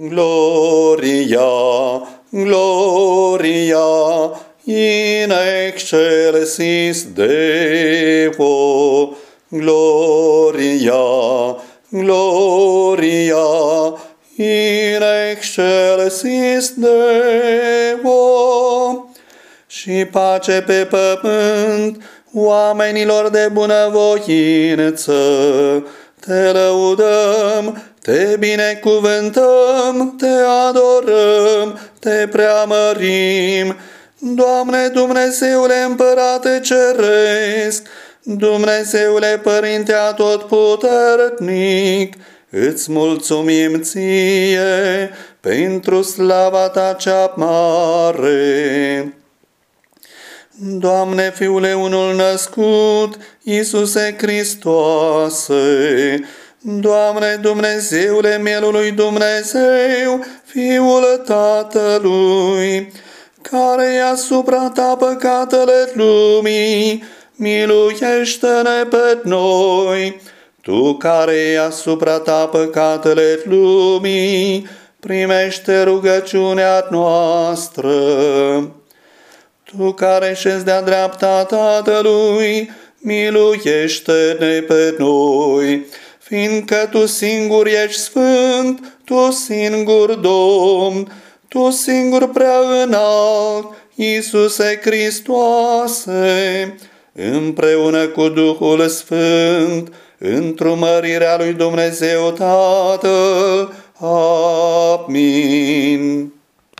Gloria, Gloria, in excelsis Deo. Gloria, Gloria, in excelsis Deo. Și pace pe pământ oamenilor de bunăvoință. Te lăudăm, te binecuvântăm, te adorăm, te preamărim. Doamne Dumnezeule Împărate Ceresc, Dumnezeule Părinte Atotputernic, îți mulțumim ție pentru slava ta cea mare. Doamne, Fiule unul născut, Iisuse Hristoase, Doamne Dumnezeule mielului Dumnezeu, Fiul Tatălui, care e asupra ta păcatele lumii, miluiește-ne pe noi. Tu care e asupra ta păcatele lumii, primește rugăciunea noastră. Tu care șezi de-a dreapta Tatălui, miluiește-ne pe noi fiindcă Tu singur ești sfânt, Tu singur Domn, Tu singur prea înalt, Iisuse Hristoase, împreună cu Duhul Sfânt, într-o mărirea lui Dumnezeu Tatăl. Amin.